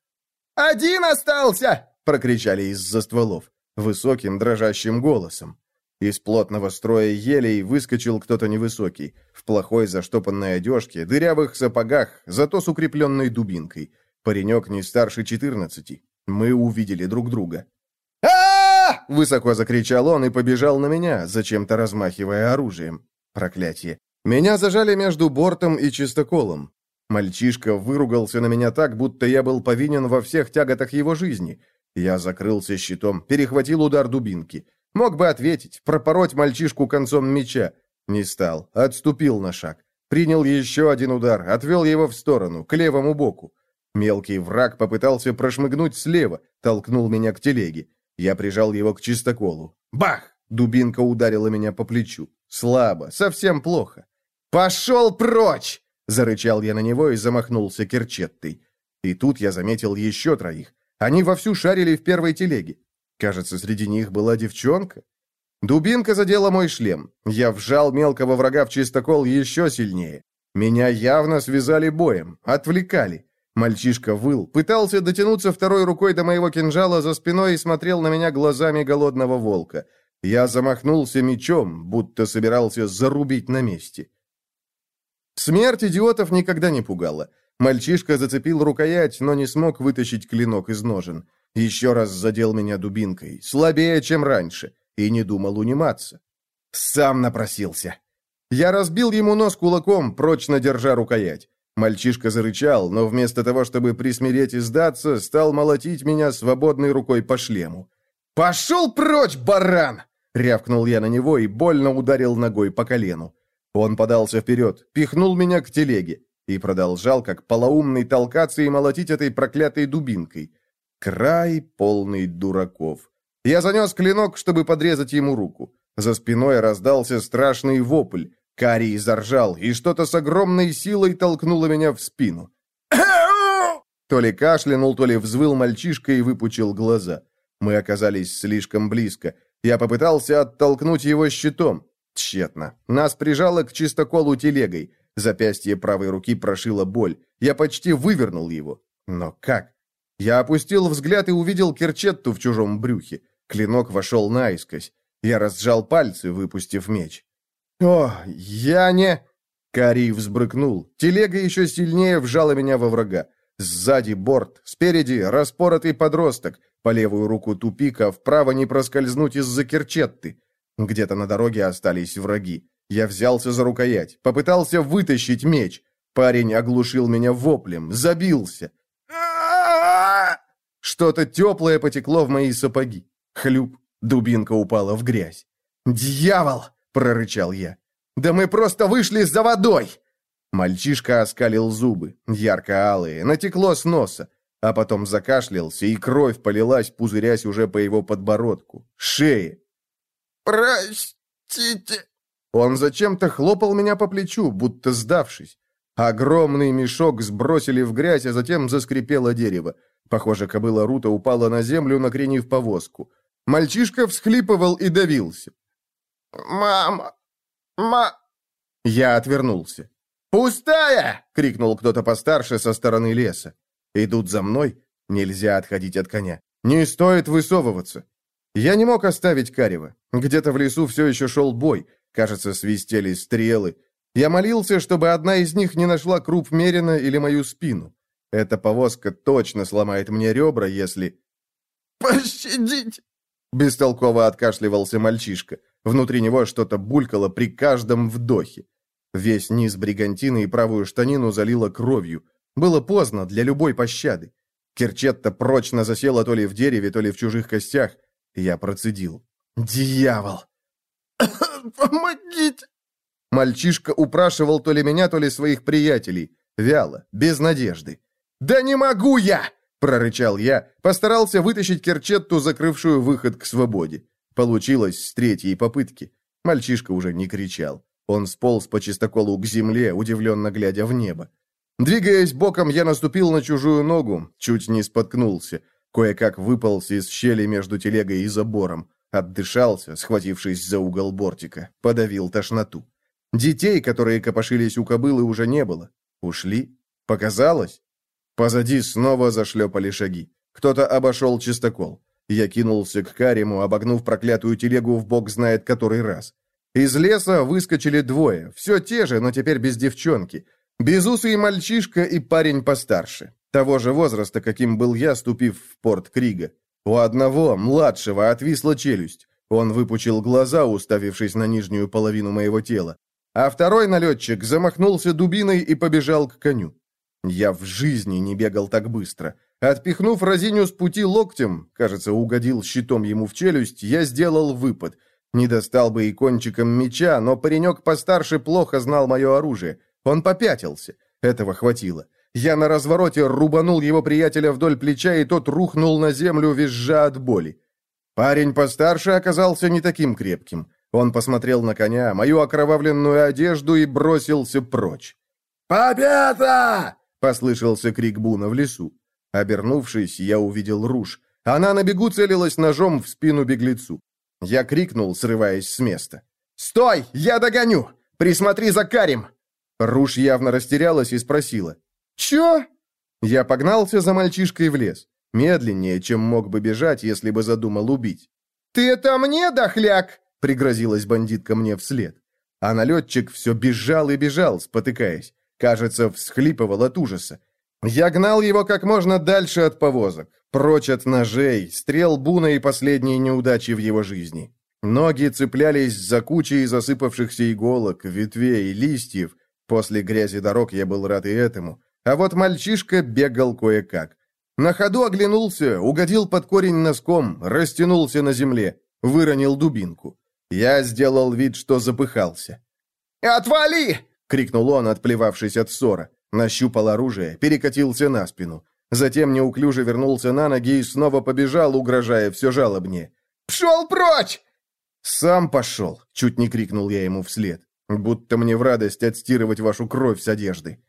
«Один остался!» — прокричали из-за стволов, высоким дрожащим голосом. Из плотного строя елей выскочил кто-то невысокий, в плохой заштопанной одежке, дырявых сапогах, зато с укрепленной дубинкой. Паренек не старше четырнадцати. Мы увидели друг друга. а Высоко закричал он и побежал на меня, зачем-то размахивая оружием. Проклятие. Меня зажали между бортом и чистоколом. Мальчишка выругался на меня так, будто я был повинен во всех тяготах его жизни. Я закрылся щитом, перехватил удар дубинки. Мог бы ответить, пропороть мальчишку концом меча. Не стал, отступил на шаг. Принял еще один удар, отвел его в сторону, к левому боку. Мелкий враг попытался прошмыгнуть слева, толкнул меня к телеге. Я прижал его к чистоколу. Бах! Дубинка ударила меня по плечу. Слабо, совсем плохо. «Пошел прочь!» Зарычал я на него и замахнулся керчеттой. И тут я заметил еще троих. Они вовсю шарили в первой телеге. Кажется, среди них была девчонка. Дубинка задела мой шлем. Я вжал мелкого врага в чистокол еще сильнее. Меня явно связали боем, отвлекали. Мальчишка выл, пытался дотянуться второй рукой до моего кинжала за спиной и смотрел на меня глазами голодного волка. Я замахнулся мечом, будто собирался зарубить на месте. Смерть идиотов никогда не пугала. Мальчишка зацепил рукоять, но не смог вытащить клинок из ножен. Еще раз задел меня дубинкой, слабее, чем раньше, и не думал униматься. Сам напросился. Я разбил ему нос кулаком, прочно держа рукоять. Мальчишка зарычал, но вместо того, чтобы присмиреть и сдаться, стал молотить меня свободной рукой по шлему. «Пошел прочь, баран!» — рявкнул я на него и больно ударил ногой по колену. Он подался вперед, пихнул меня к телеге и продолжал, как полоумный, толкаться и молотить этой проклятой дубинкой. Край полный дураков. Я занес клинок, чтобы подрезать ему руку. За спиной раздался страшный вопль. Карий заржал, и что-то с огромной силой толкнуло меня в спину. *coughs* То ли кашлянул, то ли взвыл мальчишка и выпучил глаза. Мы оказались слишком близко. Я попытался оттолкнуть его щитом. Тщетно. Нас прижало к чистоколу телегой. Запястье правой руки прошило боль. Я почти вывернул его. Но как? Я опустил взгляд и увидел керчетту в чужом брюхе. Клинок вошел наискось. Я разжал пальцы, выпустив меч. «О, я не...» Карий взбрыкнул. Телега еще сильнее вжала меня во врага. Сзади борт, спереди распоротый подросток, по левую руку тупик, а вправо не проскользнуть из-за керчетты. Где-то на дороге остались враги. Я взялся за рукоять, попытался вытащить меч. Парень оглушил меня воплем, забился. Что-то теплое потекло в мои сапоги. Хлюп, дубинка упала в грязь. «Дьявол!» — прорычал я. «Да мы просто вышли за водой!» Мальчишка оскалил зубы, ярко-алые, натекло с носа, а потом закашлялся, и кровь полилась, пузырясь уже по его подбородку, шее. «Простите!» Он зачем-то хлопал меня по плечу, будто сдавшись. Огромный мешок сбросили в грязь, а затем заскрипело дерево. Похоже, кобыла Рута упала на землю, накренив повозку. Мальчишка всхлипывал и давился. Мама! Ма...» Я отвернулся. «Пустая!» — крикнул кто-то постарше со стороны леса. «Идут за мной? Нельзя отходить от коня. Не стоит высовываться». Я не мог оставить Карева. Где-то в лесу все еще шел бой. Кажется, свистели стрелы. Я молился, чтобы одна из них не нашла круп Мерина или мою спину. Эта повозка точно сломает мне ребра, если... «Пощадите!» Бестолково откашливался мальчишка. Внутри него что-то булькало при каждом вдохе. Весь низ бригантины и правую штанину залило кровью. Было поздно для любой пощады. Керчетта прочно засела то ли в дереве, то ли в чужих костях. Я процедил. «Дьявол!» *coughs* «Помогите!» Мальчишка упрашивал то ли меня, то ли своих приятелей. Вяло, без надежды. «Да не могу я!» — прорычал я. Постарался вытащить Керчетту, закрывшую выход к свободе. Получилось с третьей попытки. Мальчишка уже не кричал. Он сполз по чистоколу к земле, удивленно глядя в небо. Двигаясь боком, я наступил на чужую ногу, чуть не споткнулся. Кое-как выполз из щели между телегой и забором. Отдышался, схватившись за угол бортика. Подавил тошноту. Детей, которые копошились у кобылы, уже не было. Ушли? Показалось? Позади снова зашлепали шаги. Кто-то обошел чистокол. Я кинулся к Карему, обогнув проклятую телегу в бок знает который раз. Из леса выскочили двое, все те же, но теперь без девчонки. Безусый мальчишка и парень постарше. Того же возраста, каким был я, ступив в порт Крига. У одного, младшего, отвисла челюсть. Он выпучил глаза, уставившись на нижнюю половину моего тела. А второй налетчик замахнулся дубиной и побежал к коню. Я в жизни не бегал так быстро. Отпихнув разиню с пути локтем, кажется, угодил щитом ему в челюсть, я сделал выпад. Не достал бы и кончиком меча, но паренек постарше плохо знал мое оружие. Он попятился. Этого хватило. Я на развороте рубанул его приятеля вдоль плеча, и тот рухнул на землю, визжа от боли. Парень постарше оказался не таким крепким. Он посмотрел на коня, мою окровавленную одежду и бросился прочь. «Победа!» — послышался крик Буна в лесу. Обернувшись, я увидел Руж. Она на бегу целилась ножом в спину беглецу. Я крикнул, срываясь с места. «Стой! Я догоню! Присмотри за Карим!» Руж явно растерялась и спросила. «Чё?» Я погнался за мальчишкой в лес. Медленнее, чем мог бы бежать, если бы задумал убить. «Ты это мне, дохляк?» — пригрозилась бандитка мне вслед. А налетчик все бежал и бежал, спотыкаясь. Кажется, всхлипывал от ужаса. Я гнал его как можно дальше от повозок, прочь от ножей, стрел Буна и последней неудачи в его жизни. Ноги цеплялись за кучей засыпавшихся иголок, ветвей, листьев. После грязи дорог я был рад и этому. А вот мальчишка бегал кое-как. На ходу оглянулся, угодил под корень носком, растянулся на земле, выронил дубинку. Я сделал вид, что запыхался. «Отвали!» — крикнул он, отплевавшись от ссора. Нащупал оружие, перекатился на спину. Затем неуклюже вернулся на ноги и снова побежал, угрожая все жалобнее. «Пшел прочь!» «Сам пошел!» — чуть не крикнул я ему вслед. «Будто мне в радость отстирывать вашу кровь с одежды».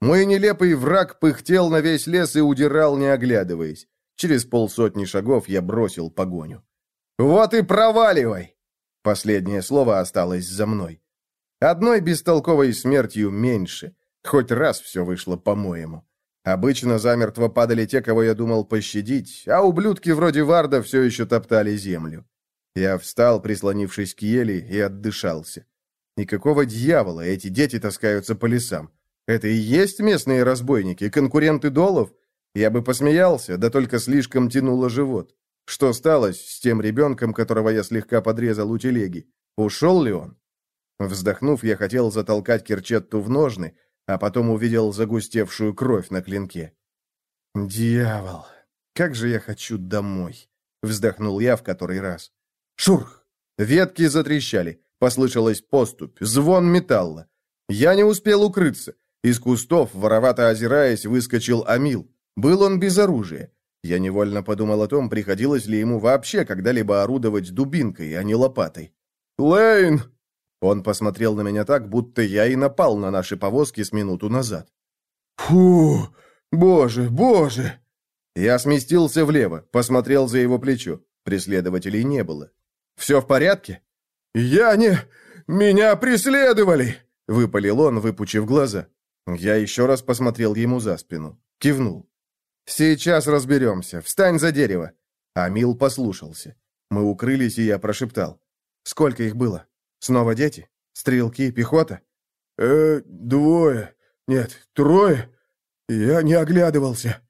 Мой нелепый враг пыхтел на весь лес и удирал, не оглядываясь. Через полсотни шагов я бросил погоню. «Вот и проваливай!» Последнее слово осталось за мной. Одной бестолковой смертью меньше. Хоть раз все вышло по-моему. Обычно замертво падали те, кого я думал пощадить, а ублюдки вроде Варда все еще топтали землю. Я встал, прислонившись к ели, и отдышался. И какого дьявола эти дети таскаются по лесам? Это и есть местные разбойники, конкуренты долов? Я бы посмеялся, да только слишком тянуло живот. Что стало с тем ребенком, которого я слегка подрезал у телеги? Ушел ли он? Вздохнув, я хотел затолкать Керчетту в ножны, а потом увидел загустевшую кровь на клинке. «Дьявол, как же я хочу домой!» — вздохнул я в который раз. «Шурх!» Ветки затрещали, послышалась поступь, звон металла. Я не успел укрыться. Из кустов, воровато озираясь, выскочил Амил. Был он без оружия. Я невольно подумал о том, приходилось ли ему вообще когда-либо орудовать дубинкой, а не лопатой. «Лейн!» Он посмотрел на меня так, будто я и напал на наши повозки с минуту назад. «Фу! Боже, боже!» Я сместился влево, посмотрел за его плечо. Преследователей не было. «Все в порядке?» «Я не... Меня преследовали!» — выпалил он, выпучив глаза. Я еще раз посмотрел ему за спину. Кивнул. «Сейчас разберемся. Встань за дерево!» Амил послушался. Мы укрылись, и я прошептал. «Сколько их было? Снова дети? Стрелки, пехота?» «Э, двое. Нет, трое. Я не оглядывался».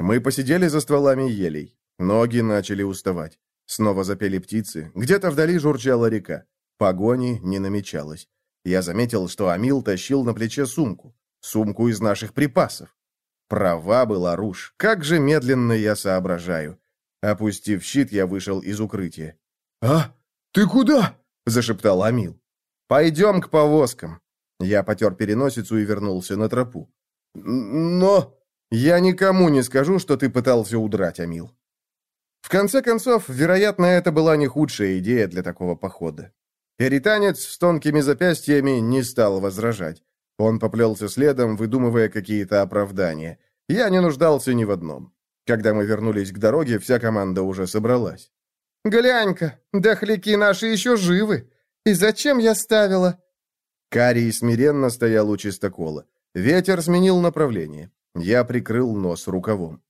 Мы посидели за стволами елей. Ноги начали уставать. Снова запели птицы. Где-то вдали журчала река. Погони не намечалось. Я заметил, что Амил тащил на плече сумку. Сумку из наших припасов. Права была Руш. Как же медленно я соображаю. Опустив щит, я вышел из укрытия. «А? Ты куда?» – зашептал Амил. «Пойдем к повозкам». Я потер переносицу и вернулся на тропу. «Но...» «Я никому не скажу, что ты пытался удрать, Амил». В конце концов, вероятно, это была не худшая идея для такого похода. Эританец с тонкими запястьями не стал возражать. Он поплелся следом, выдумывая какие-то оправдания. Я не нуждался ни в одном. Когда мы вернулись к дороге, вся команда уже собралась. «Глянь-ка, дохляки наши еще живы! И зачем я ставила?» Карий смиренно стоял у чистокола. Ветер сменил направление. Я прикрыл нос рукавом.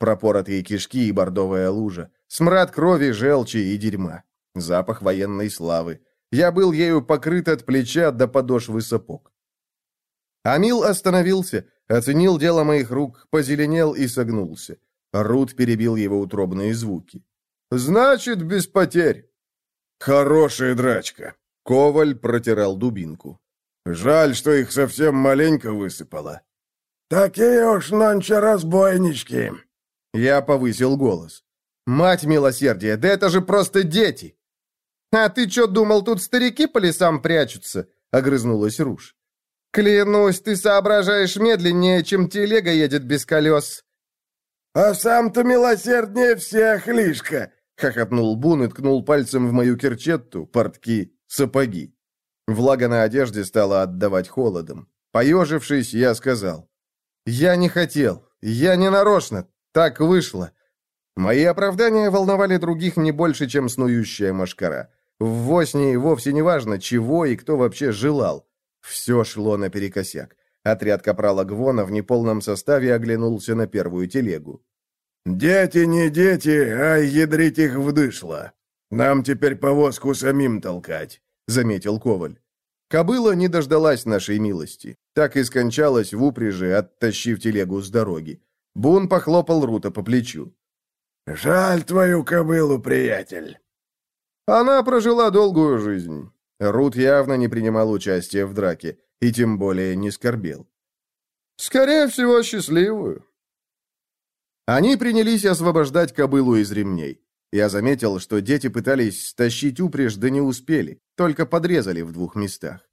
Пропоротые кишки и бордовая лужа. Смрад крови, желчи и дерьма. Запах военной славы. Я был ею покрыт от плеча до подошвы сапог. Амил остановился, оценил дело моих рук, позеленел и согнулся. Рут перебил его утробные звуки. «Значит, без потерь». «Хорошая драчка». Коваль протирал дубинку. «Жаль, что их совсем маленько высыпало». «Такие уж нонче разбойнички». Я повысил голос. «Мать милосердия, да это же просто дети!» «А ты что думал, тут старики по лесам прячутся?» — огрызнулась Руш. «Клянусь, ты соображаешь медленнее, чем телега едет без колес». «А сам-то милосерднее всех, Лишка!» — хохотнул Бун и ткнул пальцем в мою керчетту, портки, сапоги. Влага на одежде стала отдавать холодом. Поежившись, я сказал. «Я не хотел. Я не нарочно. Так вышло». Мои оправдания волновали других не больше, чем снующая машкара. В Воснии вовсе не важно, чего и кто вообще желал. Все шло наперекосяк. Отряд капрала Гвона в неполном составе оглянулся на первую телегу. «Дети не дети, а ядрить их вдышло. Нам теперь повозку самим толкать», — заметил Коваль. Кобыла не дождалась нашей милости. Так и скончалась в упряжи, оттащив телегу с дороги. Бун похлопал Рута по плечу. «Жаль твою кобылу, приятель». Она прожила долгую жизнь. Рут явно не принимал участия в драке и тем более не скорбел. «Скорее всего, счастливую». Они принялись освобождать кобылу из ремней. Я заметил, что дети пытались стащить упряжь, да не успели, только подрезали в двух местах.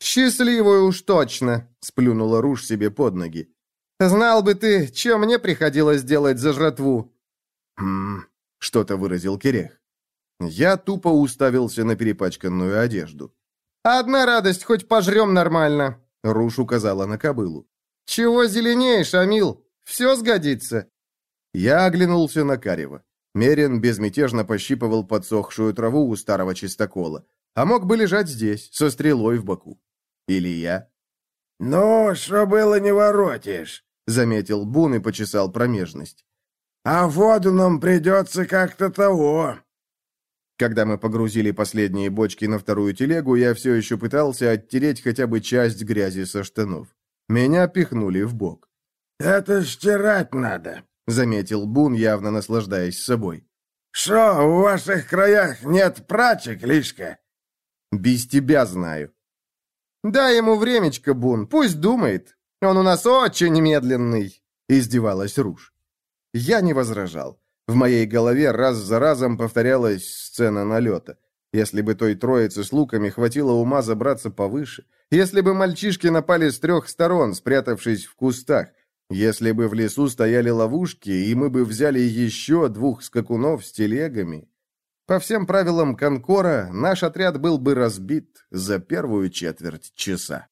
«Счастливую уж точно!» — сплюнула Руж себе под ноги. «Знал бы ты, чем мне приходилось делать за жратву!» «Хм...» — что-то выразил Кирех. Я тупо уставился на перепачканную одежду. «Одна радость, хоть пожрем нормально», — Руш указала на кобылу. «Чего зеленеешь, Амил? Все сгодится». Я оглянулся на Карева. Мерин безмятежно пощипывал подсохшую траву у старого чистокола, а мог бы лежать здесь, со стрелой в боку. Или я. «Ну, что было, не воротишь», — заметил Бун и почесал промежность. «А воду нам придется как-то того». Когда мы погрузили последние бочки на вторую телегу, я все еще пытался оттереть хотя бы часть грязи со штанов. Меня пихнули в бок. «Это стирать надо», — заметил Бун, явно наслаждаясь собой. «Шо, в ваших краях нет прачек, Лишка?» «Без тебя знаю». «Дай ему времечко, Бун, пусть думает. Он у нас очень медленный», — издевалась Руж. Я не возражал. В моей голове раз за разом повторялась сцена налета. Если бы той троице с луками хватило ума забраться повыше, если бы мальчишки напали с трех сторон, спрятавшись в кустах, если бы в лесу стояли ловушки, и мы бы взяли еще двух скакунов с телегами... По всем правилам Конкора, наш отряд был бы разбит за первую четверть часа.